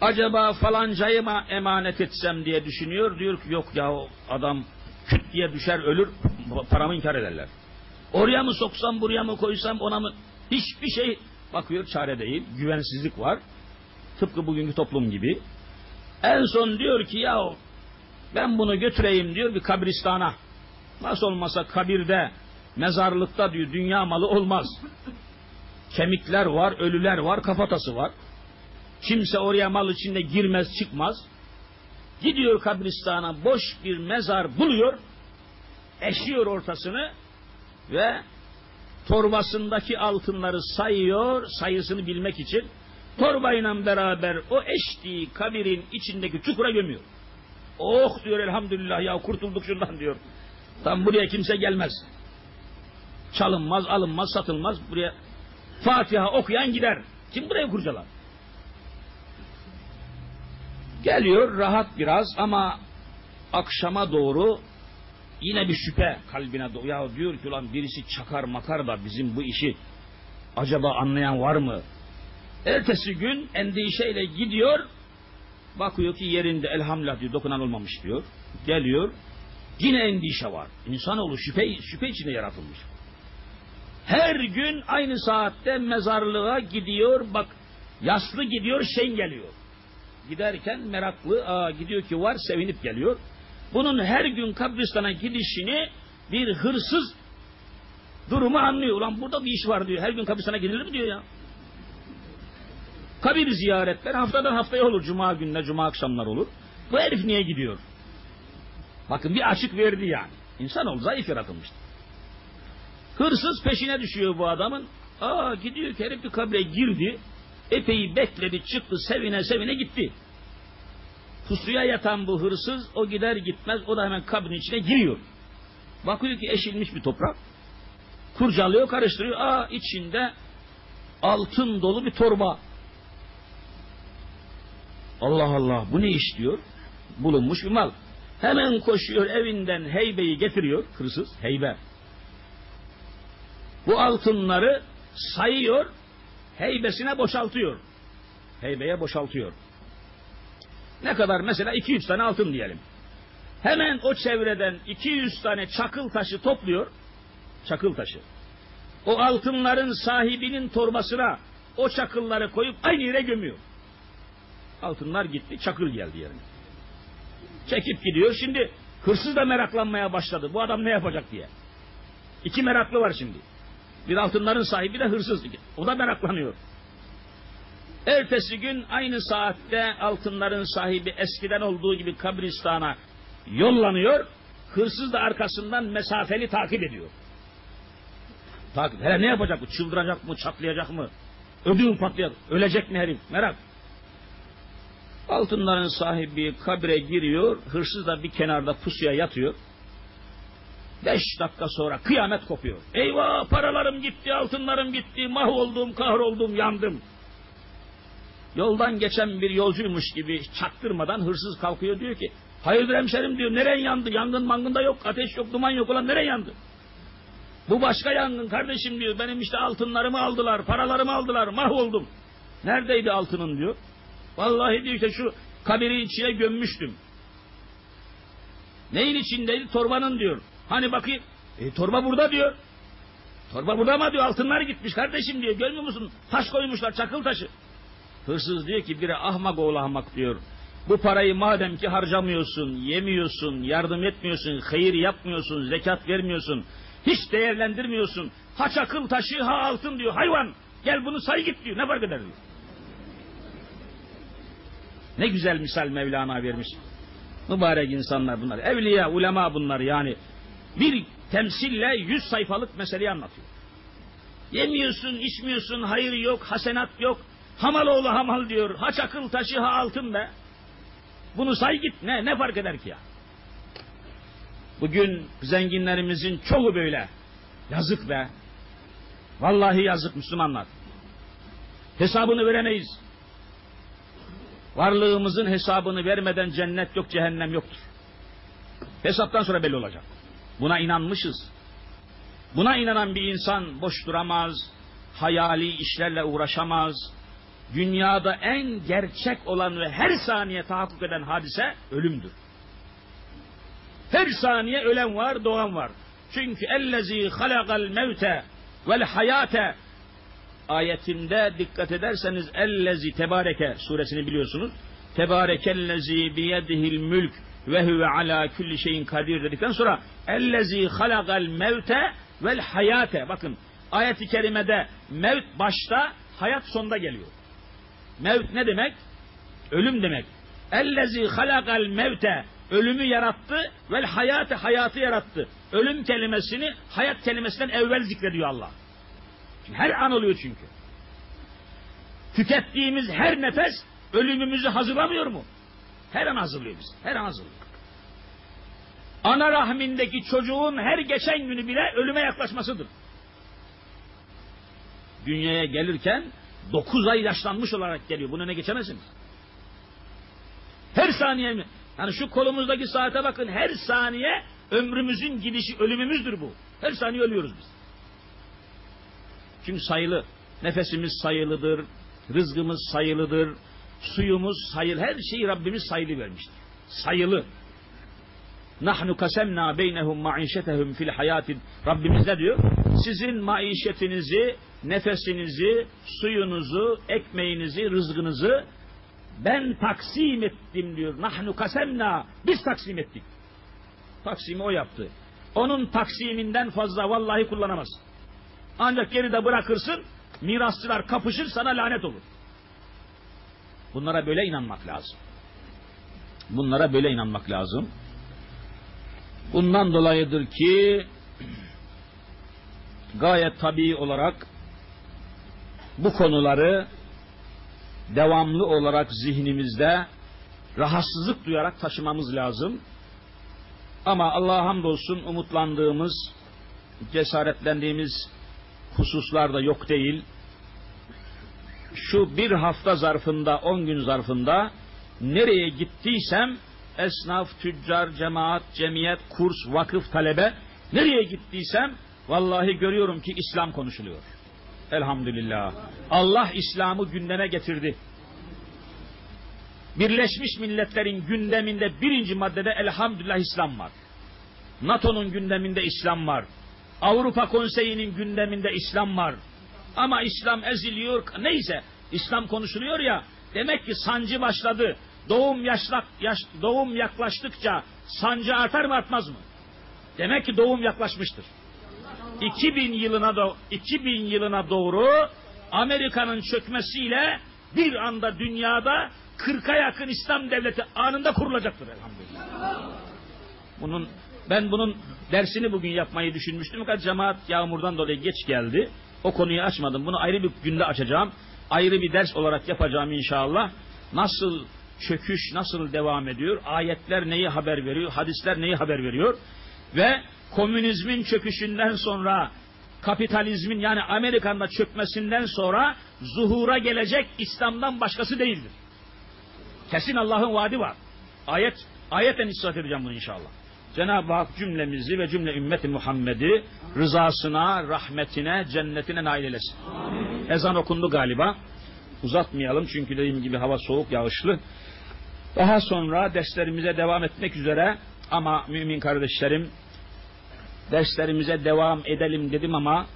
B: Acaba falancayı mı emanet etsem diye düşünüyor. Diyor ki yok ya o adam küt diye düşer ölür paramı inkar ederler. Oraya mı soksam buraya mı koysam ona mı hiçbir şey bakıyor çare değil. Güvensizlik var. Tıpkı bugünkü toplum gibi. En son diyor ki ya ben bunu götüreyim diyor bir kabristana. Nasıl olmasa kabirde, mezarlıkta diyor dünya malı olmaz. Kemikler var, ölüler var, kafatası var. Kimse oraya mal içinde girmez çıkmaz. Gidiyor kabristana boş bir mezar buluyor. Eşiyor ortasını ve torbasındaki altınları sayıyor sayısını bilmek için torbayla beraber o eştiği kabirin içindeki çukura gömüyor. Oh diyor elhamdülillah ya kurtulduk şundan diyor. Tam buraya kimse gelmez. Çalınmaz, alınmaz, satılmaz. Buraya Fatiha okuyan gider. Kim buraya kurcalar? Geliyor rahat biraz ama akşama doğru yine bir şüphe kalbine doğuyor. Diyor ki ulan birisi çakar makar da bizim bu işi acaba anlayan var mı? Ertesi gün endişeyle gidiyor. Bakıyor ki yerinde elhamdülillah diyor dokunan olmamış diyor. Geliyor. Yine endişe var. İnsanoğlu şüphe, şüphe içinde yaratılmış. Her gün aynı saatte mezarlığa gidiyor. Bak yaslı gidiyor şeyin geliyor. Giderken meraklı aa, gidiyor ki var sevinip geliyor. Bunun her gün kabristana gidişini bir hırsız durumu anlıyor. Ulan burada bir iş var diyor. Her gün kabristana gidilir mi diyor ya. Kabir ziyaretler haftadan haftaya olur. Cuma gününe, cuma akşamlar olur. Bu herif niye gidiyor? Bakın bir açık verdi yani. İnsanoğlu zayıf yaratılmıştır. Hırsız peşine düşüyor bu adamın. Aa gidiyor ki herif bir kabre girdi. Epey bekledi çıktı sevine sevine gitti. Pusuya yatan bu hırsız o gider gitmez o da hemen kabrin içine giriyor. Bakıyor ki eşilmiş bir toprak. Kurcalıyor karıştırıyor. Aa içinde altın dolu bir torba. Allah Allah bu ne iş diyor. Bulunmuş bir mal. Hemen koşuyor evinden heybeyi getiriyor hırsız heybe. Bu altınları sayıyor heybesine boşaltıyor. Heybeye boşaltıyor. Ne kadar mesela 200 tane altın diyelim. Hemen o çevreden 200 tane çakıl taşı topluyor. Çakıl taşı. O altınların sahibinin torbasına o çakılları koyup aynı yere gömüyor. Altınlar gitti, çakıl geldi yerine. Çekip gidiyor. Şimdi hırsız da meraklanmaya başladı. Bu adam ne yapacak diye. İki meraklı var şimdi. Bir altınların sahibi de hırsız. O da meraklanıyor. Ertesi gün aynı saatte altınların sahibi eskiden olduğu gibi kabristana yollanıyor. Hırsız da arkasından mesafeli takip ediyor. Takip. Hele ne yapacak bu? Çıldıracak mı? Çatlayacak mı? Ödüm patlayacak. Ölecek mi herif? Merak. Altınların sahibi kabre giriyor. Hırsız da bir kenarda pusuya yatıyor. Beş dakika sonra kıyamet kopuyor. Eyvah paralarım gitti, altınlarım gitti, mahvoldum, kahroldum, yandım. Yoldan geçen bir yolcuymuş gibi çaktırmadan hırsız kalkıyor diyor ki hayırdır hemşerim? diyor. Neren yandı? Yangın mangın da yok ateş yok duman yok ulan neren yandı? Bu başka yangın kardeşim diyor. Benim işte altınlarımı aldılar paralarımı aldılar mahvoldum. Neredeydi altının? diyor. Vallahi diyor işte şu kabiri içine gömmüştüm. Neyin içindeydi? Torbanın diyor. Hani bakayım. E, torba burada diyor. Torba burada mı diyor altınlar gitmiş kardeşim diyor. Görmüyor musun? Taş koymuşlar çakıl taşı Hırsız diyor ki biri ahmak oğlu ahmak diyor. Bu parayı madem ki harcamıyorsun, yemiyorsun, yardım etmiyorsun, hayır yapmıyorsun, zekat vermiyorsun, hiç değerlendirmiyorsun. Ha çakıl taşı ha altın diyor hayvan. Gel bunu say git diyor. Ne fark eder diyor. Ne güzel misal Mevlana vermiş. Mübarek insanlar bunlar. Evliya, ulema bunlar yani. Bir temsille yüz sayfalık meseleyi anlatıyor. Yemiyorsun, içmiyorsun, hayır yok, hasenat yok, Hamaloğlu hamal diyor. Ha çakıl taşı ha altın be. Bunu say git ne ne fark eder ki ya? Bugün zenginlerimizin çoğu böyle. Yazık be. Vallahi yazık Müslümanlar. Hesabını veremeyiz. Varlığımızın hesabını vermeden cennet yok, cehennem yoktur. Hesaptan sonra belli olacak. Buna inanmışız. Buna inanan bir insan boş duramaz, hayali işlerle uğraşamaz. Dünyada en gerçek olan ve her saniye tahakkuk eden hadise ölümdür. Her saniye ölen var, doğan var. Çünkü ellezî halakal mevte vel hayate ayetinde dikkat ederseniz ellezi tebareke suresini biliyorsunuz. Tebarekellezi biyedihil mülk ve huve ala kulli şeyin kadir dedikten sonra ellezi halakal mevte vel hayate bakın ayet-i kerimede mevt başta hayat sonda geliyor. Mevt ne demek? Ölüm demek. Ellezi halakal mevte ölümü yarattı vel hayate hayatı yarattı. Ölüm kelimesini hayat kelimesinden evvel zikrediyor Allah. Her an oluyor çünkü. Tükettiğimiz her nefes ölümümüzü hazırlamıyor mu? Her an hazırlıyor biz. Her an hazırlıyor. Ana rahmindeki çocuğun her geçen günü bile ölüme yaklaşmasıdır. Dünyaya gelirken 9 ay yaşlanmış olarak geliyor. Bunu ne geçemezsiniz? Her saniye mi? Yani şu kolumuzdaki saate bakın. Her saniye ömrümüzün gidişi ölümümüzdür bu. Her saniye ölüyoruz biz. Çünkü sayılı. Nefesimiz sayılıdır. Rızkımız sayılıdır. Suyumuz sayılı. Her şeyi Rabbimiz sayılı vermiştir. Sayılı. Nahnu kasemna beynehum maişetehum fil hayatin. Rabbimiz ne diyor? Sizin maişetinizi, nefesinizi, suyunuzu, ekmeğinizi, rızkınızı ben taksim ettim diyor. Nahnu kasemna. Biz taksim ettik. Taksimi o yaptı. Onun taksiminden fazla vallahi kullanamaz. Ancak geride bırakırsın, mirasçılar kapışır sana lanet olur. Bunlara böyle inanmak lazım. Bunlara böyle inanmak lazım. Bundan dolayıdır ki gayet tabii olarak bu konuları devamlı olarak zihnimizde rahatsızlık duyarak taşımamız lazım. Ama Allah'a hamdolsun umutlandığımız, cesaretlendiğimiz hususlar da yok değil. Şu bir hafta zarfında, on gün zarfında nereye gittiysem esnaf, tüccar, cemaat, cemiyet, kurs, vakıf, talebe nereye gittiysem vallahi görüyorum ki İslam konuşuluyor. Elhamdülillah. Allah İslam'ı gündeme getirdi. Birleşmiş Milletler'in gündeminde birinci maddede elhamdülillah İslam var. NATO'nun gündeminde İslam var. Avrupa Konseyi'nin gündeminde İslam var. Ama İslam eziliyor. Neyse İslam konuşuluyor ya. Demek ki sancı başladı. Doğum yaşlak, yaş, doğum yaklaştıkça sancı artar mı artmaz mı? Demek ki doğum yaklaşmıştır. 2000 yılına da 2000 yılına doğru Amerika'nın çökmesiyle bir anda dünyada 40'a yakın İslam devleti anında kurulacaktır elhamdülillah. Bunun ben bunun dersini bugün yapmayı düşünmüştüm fakat cemaat yağmurdan dolayı geç geldi. O konuyu açmadım. Bunu ayrı bir günde açacağım. Ayrı bir ders olarak yapacağım inşallah. Nasıl çöküş nasıl devam ediyor? Ayetler neyi haber veriyor? Hadisler neyi haber veriyor? Ve komünizmin çöküşünden sonra kapitalizmin yani Amerika'nın çökmesinden sonra zuhura gelecek İslam'dan başkası değildir. Kesin Allah'ın vaadi var. Ayet ayeten ispat edeceğim bunu inşallah. Cenab-ı Hak cümlemizi ve cümle ümmeti Muhammed'i rızasına, rahmetine, cennetine nail eylesin. Ezan okundu galiba. Uzatmayalım çünkü dediğim gibi hava soğuk, yağışlı. Daha sonra derslerimize devam etmek üzere ama mümin kardeşlerim derslerimize devam edelim dedim ama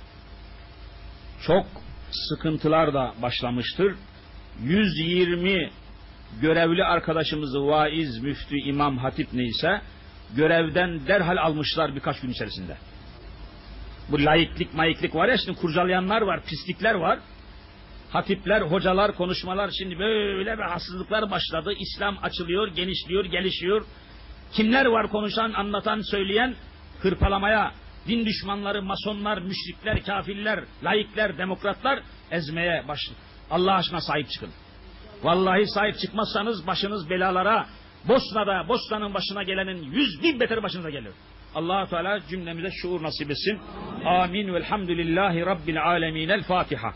B: çok sıkıntılar da başlamıştır. 120 görevli arkadaşımızı vaiz, müftü, imam, hatip neyse görevden derhal almışlar birkaç gün içerisinde. Bu laiklik mayıklık var ya şimdi kurcalayanlar var, pislikler var. Hatipler, hocalar, konuşmalar şimdi böyle rahatsızlıklar başladı. İslam açılıyor, genişliyor, gelişiyor. Kimler var konuşan, anlatan, söyleyen hırpalamaya, din düşmanları, masonlar, müşrikler, kafirler, laikler, demokratlar ezmeye başladı. Allah aşkına sahip çıkın. Vallahi sahip çıkmazsanız başınız belalara, Bosna'da, Bosna'nın başına gelenin yüz bin beter başınıza gelir. allah Teala cümlemize şuur nasip etsin. Amin. Velhamdülillahi Rabbil alemin. El Fatiha.